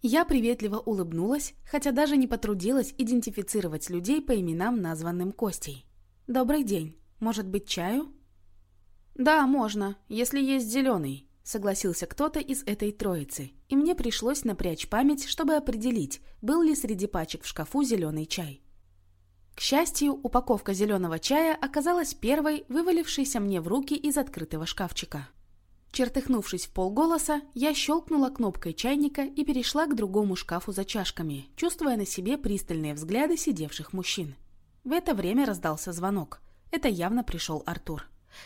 Я приветливо улыбнулась, хотя даже не потрудилась идентифицировать людей по именам, названным Костей. «Добрый день. Может быть, чаю?» «Да, можно, если есть зеленый», согласился кто-то из этой троицы, и мне пришлось напрячь память, чтобы определить, был ли среди пачек в шкафу зеленый чай. К счастью, упаковка зеленого чая оказалась первой, вывалившейся мне в руки из открытого шкафчика. Чертыхнувшись в полголоса, я щелкнула кнопкой чайника и перешла к другому шкафу за чашками, чувствуя на себе пристальные взгляды сидевших мужчин. В это время раздался звонок. Это явно пришел Артур.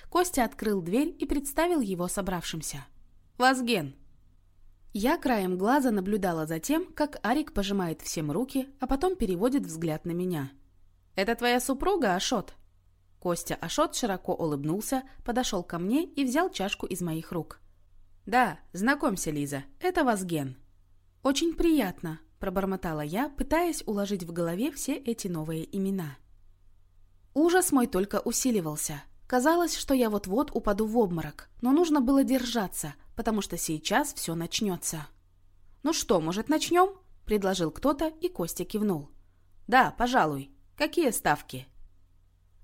Костя открыл дверь и представил его собравшимся. «Вазген!» Я краем глаза наблюдала за тем, как Арик пожимает всем руки, а потом переводит взгляд на меня. «Это твоя супруга, Ашот?» Костя Ашот широко улыбнулся, подошел ко мне и взял чашку из моих рук. «Да, знакомься, Лиза, это Вазген». «Очень приятно», – пробормотала я, пытаясь уложить в голове все эти новые имена. Ужас мой только усиливался. Казалось, что я вот-вот упаду в обморок, но нужно было держаться, потому что сейчас все начнется. «Ну что, может, начнем?» – предложил кто-то, и Костя кивнул. «Да, пожалуй. Какие ставки?»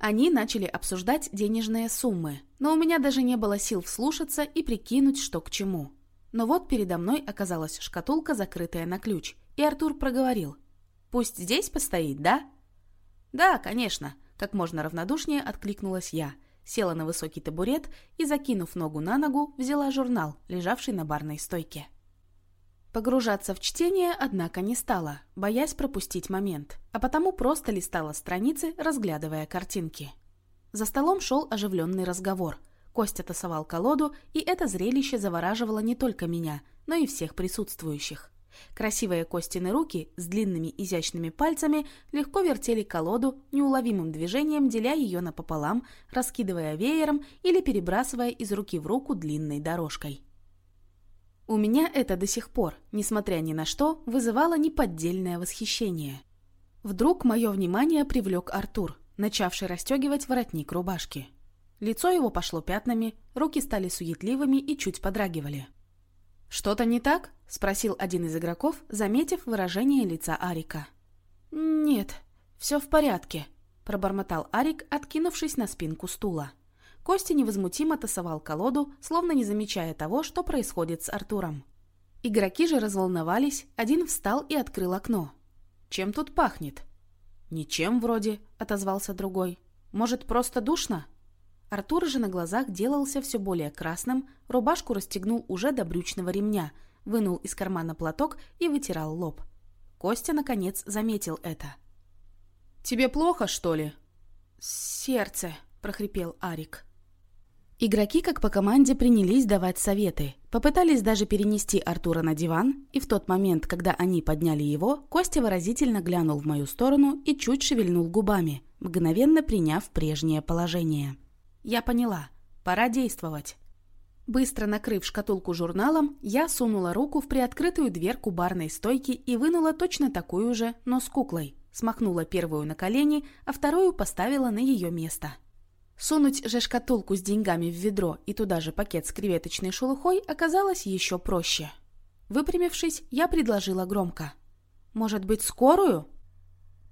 Они начали обсуждать денежные суммы, но у меня даже не было сил вслушаться и прикинуть, что к чему. Но вот передо мной оказалась шкатулка, закрытая на ключ, и Артур проговорил. «Пусть здесь постоит, да?» «Да, конечно», – как можно равнодушнее откликнулась я – села на высокий табурет и, закинув ногу на ногу, взяла журнал, лежавший на барной стойке. Погружаться в чтение, однако, не стала, боясь пропустить момент, а потому просто листала страницы, разглядывая картинки. За столом шел оживленный разговор. Костя тасовал колоду, и это зрелище завораживало не только меня, но и всех присутствующих. Красивые Костины руки с длинными изящными пальцами легко вертели колоду, неуловимым движением деля ее напополам, раскидывая веером или перебрасывая из руки в руку длинной дорожкой. У меня это до сих пор, несмотря ни на что, вызывало неподдельное восхищение. Вдруг мое внимание привлек Артур, начавший расстегивать воротник рубашки. Лицо его пошло пятнами, руки стали суетливыми и чуть подрагивали. «Что-то не так?» — спросил один из игроков, заметив выражение лица Арика. «Нет, все в порядке», — пробормотал Арик, откинувшись на спинку стула. Костя невозмутимо тасовал колоду, словно не замечая того, что происходит с Артуром. Игроки же разволновались, один встал и открыл окно. «Чем тут пахнет?» «Ничем вроде», — отозвался другой. «Может, просто душно?» Артур же на глазах делался все более красным, рубашку расстегнул уже до брючного ремня, вынул из кармана платок и вытирал лоб. Костя, наконец, заметил это. «Тебе плохо, что ли?» «Сердце», — прохрипел Арик. Игроки, как по команде, принялись давать советы. Попытались даже перенести Артура на диван, и в тот момент, когда они подняли его, Костя выразительно глянул в мою сторону и чуть шевельнул губами, мгновенно приняв прежнее положение. Я поняла. Пора действовать. Быстро накрыв шкатулку журналом, я сунула руку в приоткрытую дверку барной стойки и вынула точно такую же, но с куклой. Смахнула первую на колени, а вторую поставила на ее место. Сунуть же шкатулку с деньгами в ведро и туда же пакет с креветочной шелухой оказалось еще проще. Выпрямившись, я предложила громко. «Может быть, скорую?»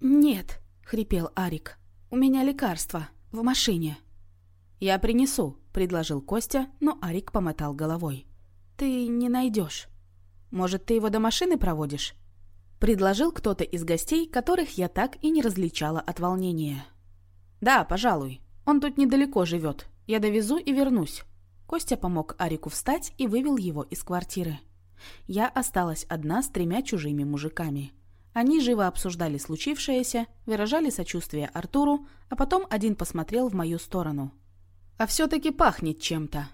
«Нет», — хрипел Арик. «У меня лекарство. В машине». «Я принесу», — предложил Костя, но Арик помотал головой. «Ты не найдешь. Может, ты его до машины проводишь?» Предложил кто-то из гостей, которых я так и не различала от волнения. «Да, пожалуй. Он тут недалеко живет. Я довезу и вернусь». Костя помог Арику встать и вывел его из квартиры. Я осталась одна с тремя чужими мужиками. Они живо обсуждали случившееся, выражали сочувствие Артуру, а потом один посмотрел в мою сторону – а все-таки пахнет чем-то.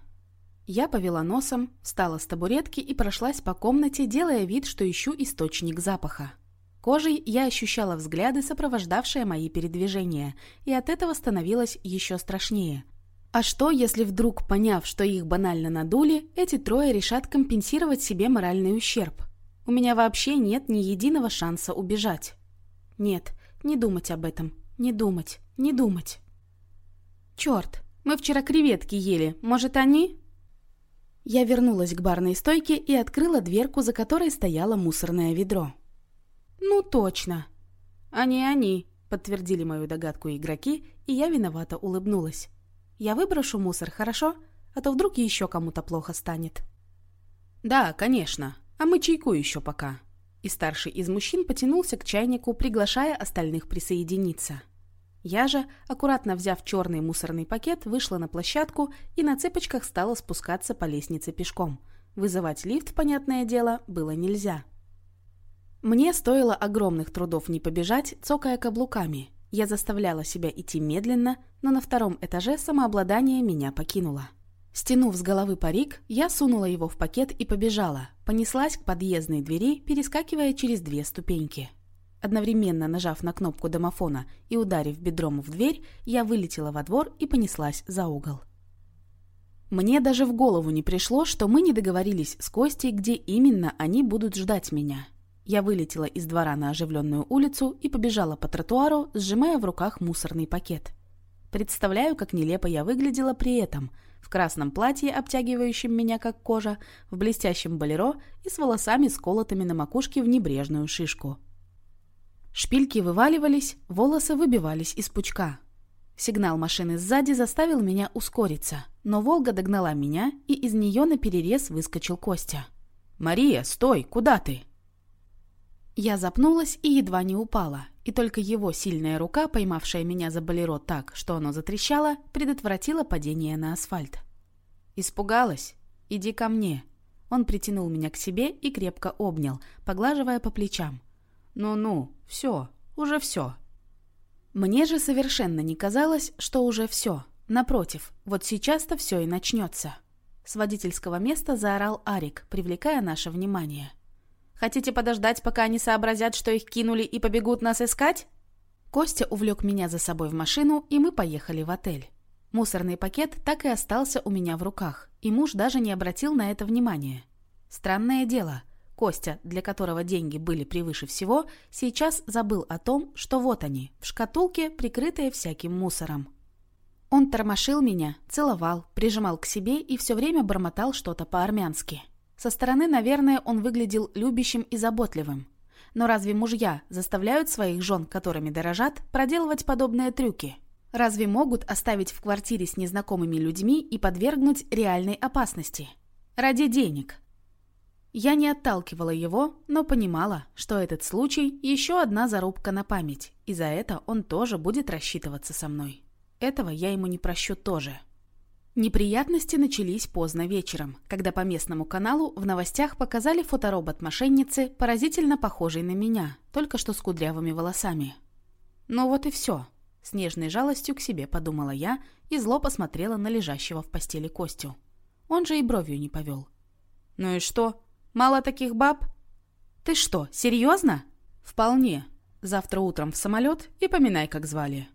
Я повела носом, встала с табуретки и прошлась по комнате, делая вид, что ищу источник запаха. Кожей я ощущала взгляды, сопровождавшие мои передвижения, и от этого становилось еще страшнее. А что, если вдруг, поняв, что их банально надули, эти трое решат компенсировать себе моральный ущерб? У меня вообще нет ни единого шанса убежать. Нет, не думать об этом, не думать, не думать. Черт, мы вчера креветки ели. Может, они?» Я вернулась к барной стойке и открыла дверку, за которой стояло мусорное ведро. «Ну, точно!» «Они, они!» — подтвердили мою догадку игроки, и я виновато улыбнулась. «Я выброшу мусор, хорошо? А то вдруг еще кому-то плохо станет». «Да, конечно. А мы чайку еще пока». И старший из мужчин потянулся к чайнику, приглашая остальных присоединиться. Я же, аккуратно взяв черный мусорный пакет, вышла на площадку и на цепочках стала спускаться по лестнице пешком. Вызывать лифт, понятное дело, было нельзя. Мне стоило огромных трудов не побежать, цокая каблуками. Я заставляла себя идти медленно, но на втором этаже самообладание меня покинуло. Стянув с головы парик, я сунула его в пакет и побежала. Понеслась к подъездной двери, перескакивая через две ступеньки. Одновременно нажав на кнопку домофона и ударив бедром в дверь, я вылетела во двор и понеслась за угол. Мне даже в голову не пришло, что мы не договорились с Костей, где именно они будут ждать меня. Я вылетела из двора на оживленную улицу и побежала по тротуару, сжимая в руках мусорный пакет. Представляю, как нелепо я выглядела при этом, в красном платье, обтягивающем меня как кожа, в блестящем болеро и с волосами, сколотыми на макушке в небрежную шишку. Шпильки вываливались, волосы выбивались из пучка. Сигнал машины сзади заставил меня ускориться, но «Волга» догнала меня, и из нее на перерез выскочил Костя. «Мария, стой! Куда ты?» Я запнулась и едва не упала. и только его сильная рука, поймавшая меня за болеро так, что оно затрещало, предотвратила падение на асфальт. «Испугалась? Иди ко мне». Он притянул меня к себе и крепко обнял, поглаживая по плечам. «Ну-ну, все, уже все». Мне же совершенно не казалось, что уже все. Напротив, вот сейчас-то все и начнется. С водительского места заорал Арик, привлекая наше внимание. «Хотите подождать, пока они сообразят, что их кинули и побегут нас искать?» Костя увлек меня за собой в машину, и мы поехали в отель. Мусорный пакет так и остался у меня в руках, и муж даже не обратил на это внимания. Странное дело, Костя, для которого деньги были превыше всего, сейчас забыл о том, что вот они, в шкатулке, прикрытые всяким мусором. Он тормошил меня, целовал, прижимал к себе и все время бормотал что-то по-армянски. Со стороны, наверное, он выглядел любящим и заботливым. Но разве мужья заставляют своих жен, которыми дорожат, проделывать подобные трюки? Разве могут оставить в квартире с незнакомыми людьми и подвергнуть реальной опасности? Ради денег. Я не отталкивала его, но понимала, что этот случай – еще одна зарубка на память, и за это он тоже будет рассчитываться со мной. Этого я ему не прощу тоже. Неприятности начались поздно вечером, когда по местному каналу в новостях показали фоторобот мошенницы, поразительно похожей на меня, только что с кудрявыми волосами. Ну вот и все. С нежной жалостью к себе подумала я и зло посмотрела на лежащего в постели Костю. Он же и бровью не повел. «Ну и что? Мало таких баб?» «Ты что, серьезно?» «Вполне. Завтра утром в самолет и поминай, как звали».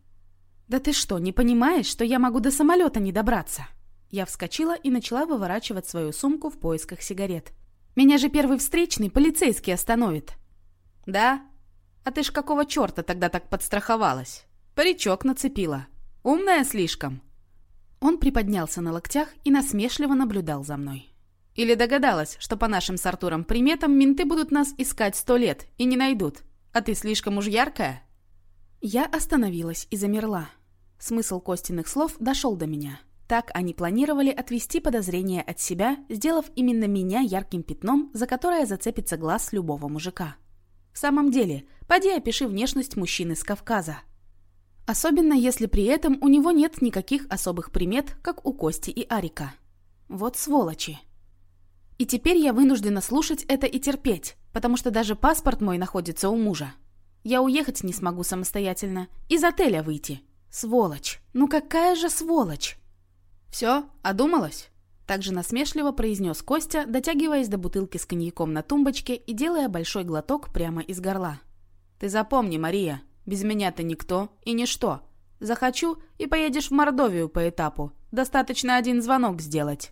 «Да ты что, не понимаешь, что я могу до самолета не добраться?» Я вскочила и начала выворачивать свою сумку в поисках сигарет. «Меня же первый встречный полицейский остановит». «Да? А ты ж какого черта тогда так подстраховалась? Паричок нацепила. Умная слишком». Он приподнялся на локтях и насмешливо наблюдал за мной. «Или догадалась, что по нашим с Артуром приметам менты будут нас искать сто лет и не найдут, а ты слишком уж яркая?» Я остановилась и замерла. Смысл Костиных слов дошел до меня. Так они планировали отвести подозрения от себя, сделав именно меня ярким пятном, за которое зацепится глаз любого мужика. В самом деле, поди опиши внешность мужчины с Кавказа. Особенно если при этом у него нет никаких особых примет, как у Кости и Арика. Вот сволочи. И теперь я вынуждена слушать это и терпеть, потому что даже паспорт мой находится у мужа. Я уехать не смогу самостоятельно. Из отеля выйти. Сволочь. Ну какая же сволочь? Все, одумалась? Также насмешливо произнес Костя, дотягиваясь до бутылки с коньяком на тумбочке и делая большой глоток прямо из горла. «Ты запомни, Мария, без меня ты никто и ничто. Захочу, и поедешь в Мордовию по этапу. Достаточно один звонок сделать».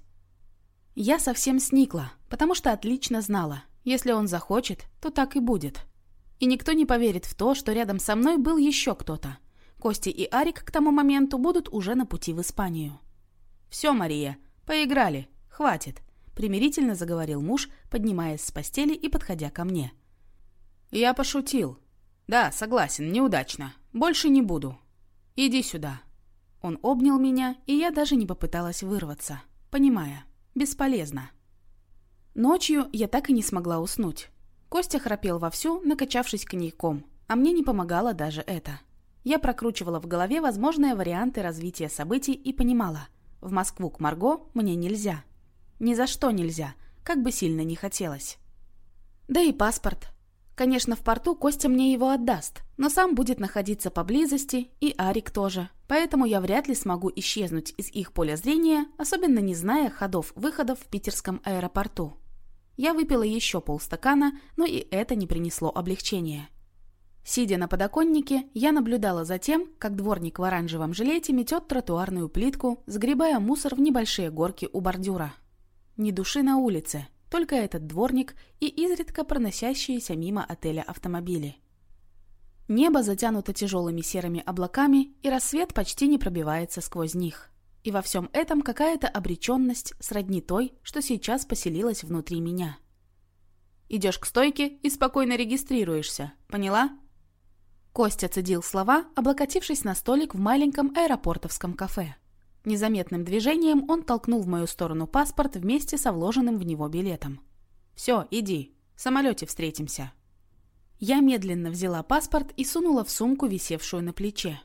Я совсем сникла, потому что отлично знала. Если он захочет, то так и будет. И никто не поверит в то, что рядом со мной был еще кто-то. Кости и Арик к тому моменту будут уже на пути в Испанию. «Все, Мария, поиграли. Хватит», — примирительно заговорил муж, поднимаясь с постели и подходя ко мне. «Я пошутил. Да, согласен, неудачно. Больше не буду. Иди сюда». Он обнял меня, и я даже не попыталась вырваться, понимая, бесполезно. Ночью я так и не смогла уснуть. Костя храпел вовсю, накачавшись коньяком, а мне не помогало даже это. Я прокручивала в голове возможные варианты развития событий и понимала, в Москву к Марго мне нельзя. Ни за что нельзя, как бы сильно не хотелось. Да и паспорт. Конечно, в порту Костя мне его отдаст, но сам будет находиться поблизости, и Арик тоже. Поэтому я вряд ли смогу исчезнуть из их поля зрения, особенно не зная ходов-выходов в питерском аэропорту. Я выпила еще полстакана, но и это не принесло облегчения. Сидя на подоконнике, я наблюдала за тем, как дворник в оранжевом жилете метет тротуарную плитку, сгребая мусор в небольшие горки у бордюра. Ни души на улице, только этот дворник и изредка проносящиеся мимо отеля автомобили. Небо затянуто тяжелыми серыми облаками, и рассвет почти не пробивается сквозь них. И во всем этом какая-то обреченность сродни той, что сейчас поселилась внутри меня. Идешь к стойке и спокойно регистрируешься, поняла? Костя цедил слова, облокотившись на столик в маленьком аэропортовском кафе. Незаметным движением он толкнул в мою сторону паспорт вместе со вложенным в него билетом. «Все, иди. В самолете встретимся». Я медленно взяла паспорт и сунула в сумку, висевшую на плече.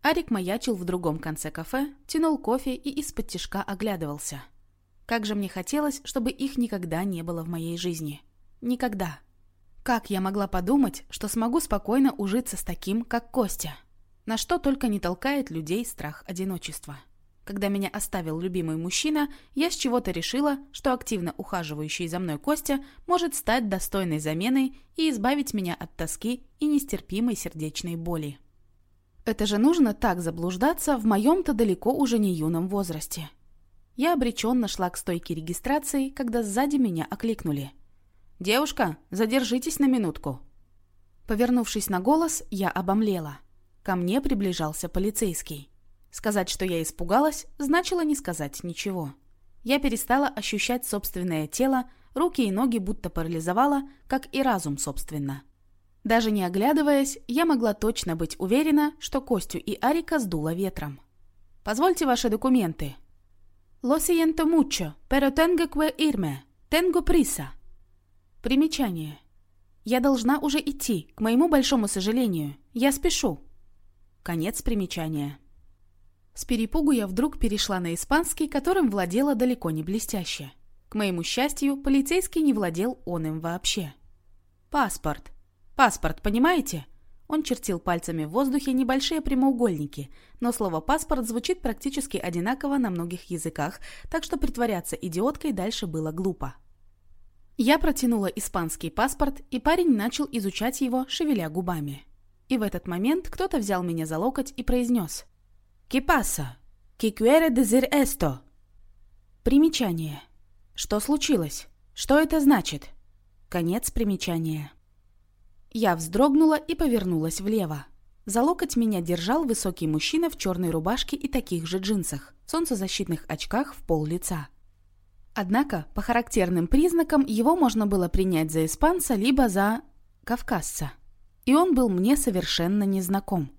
Арик маячил в другом конце кафе, тянул кофе и из-под тишка оглядывался. Как же мне хотелось, чтобы их никогда не было в моей жизни. Никогда. Как я могла подумать, что смогу спокойно ужиться с таким, как Костя? На что только не толкает людей страх одиночества. Когда меня оставил любимый мужчина, я с чего-то решила, что активно ухаживающий за мной Костя может стать достойной заменой и избавить меня от тоски и нестерпимой сердечной боли. Это же нужно так заблуждаться в моем-то далеко уже не юном возрасте. Я обреченно шла к стойке регистрации, когда сзади меня окликнули. «Девушка, задержитесь на минутку». Повернувшись на голос, я обомлела. Ко мне приближался полицейский. Сказать, что я испугалась, значило не сказать ничего. Я перестала ощущать собственное тело, руки и ноги будто парализовала, как и разум, собственно. Даже не оглядываясь, я могла точно быть уверена, что Костю и Арика сдуло ветром. «Позвольте ваши документы». «Lo siento mucho, pero tengo que irme. Tengo prisa». Примечание. «Я должна уже идти, к моему большому сожалению. Я спешу». Конец примечания. С перепугу я вдруг перешла на испанский, которым владела далеко не блестяще. К моему счастью, полицейский не владел он им вообще. «Паспорт. Паспорт, понимаете?» Он чертил пальцами в воздухе небольшие прямоугольники, но слово «паспорт» звучит практически одинаково на многих языках, так что притворяться идиоткой дальше было глупо. Я протянула испанский паспорт, и парень начал изучать его, шевеля губами. И в этот момент кто-то взял меня за локоть и произнес «¿Qué pasa? ¿Qué quiere decir esto?» Примечание. Что случилось? Что это значит? Конец примечания. Я вздрогнула и повернулась влево. За локоть меня держал высокий мужчина в черной рубашке и таких же джинсах, солнцезащитных очках в пол лица. Однако, по характерным признакам, его можно было принять за испанца либо за кавказца. И он был мне совершенно незнаком.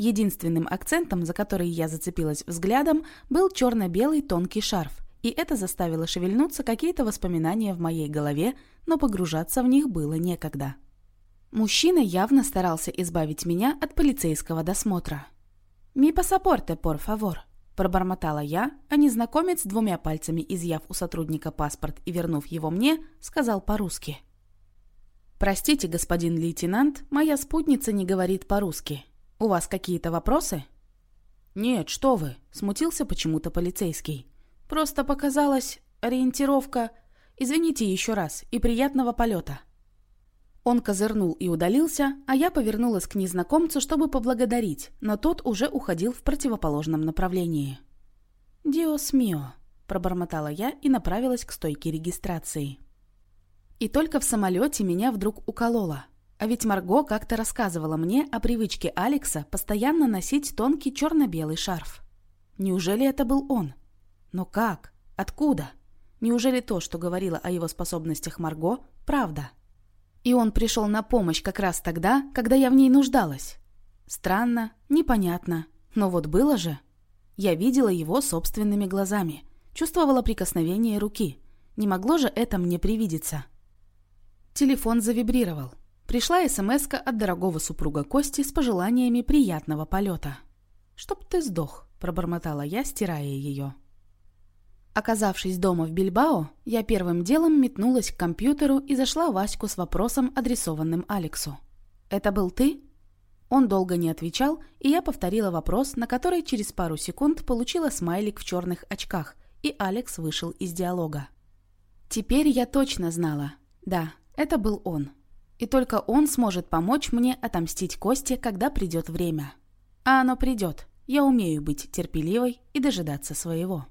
Единственным акцентом, за который я зацепилась взглядом, был черно-белый тонкий шарф, и это заставило шевельнуться какие-то воспоминания в моей голове, но погружаться в них было некогда. Мужчина явно старался избавить меня от полицейского досмотра. «Ми пассапорте, пор фавор», – пробормотала я, а незнакомец, двумя пальцами изъяв у сотрудника паспорт и вернув его мне, сказал по-русски. «Простите, господин лейтенант, моя спутница не говорит по-русски. «У вас какие-то вопросы?» «Нет, что вы», — смутился почему-то полицейский. «Просто показалась ориентировка. Извините еще раз и приятного полета». Он козырнул и удалился, а я повернулась к незнакомцу, чтобы поблагодарить, но тот уже уходил в противоположном направлении. «Диос мио», — пробормотала я и направилась к стойке регистрации. И только в самолете меня вдруг укололо. А ведь Марго как-то рассказывала мне о привычке Алекса постоянно носить тонкий черно-белый шарф. Неужели это был он? Но как? Откуда? Неужели то, что говорила о его способностях Марго, правда? И он пришел на помощь как раз тогда, когда я в ней нуждалась. Странно, непонятно, но вот было же. Я видела его собственными глазами, чувствовала прикосновение руки. Не могло же это мне привидеться. Телефон завибрировал. Пришла смс от дорогого супруга Кости с пожеланиями приятного полета. «Чтоб ты сдох», – пробормотала я, стирая ее. Оказавшись дома в Бильбао, я первым делом метнулась к компьютеру и зашла Ваську с вопросом, адресованным Алексу. «Это был ты?» Он долго не отвечал, и я повторила вопрос, на который через пару секунд получила смайлик в черных очках, и Алекс вышел из диалога. Теперь я точно знала. Да, это был он. И только он сможет помочь мне отомстить Косте, когда придет время. А оно придет. Я умею быть терпеливой и дожидаться своего.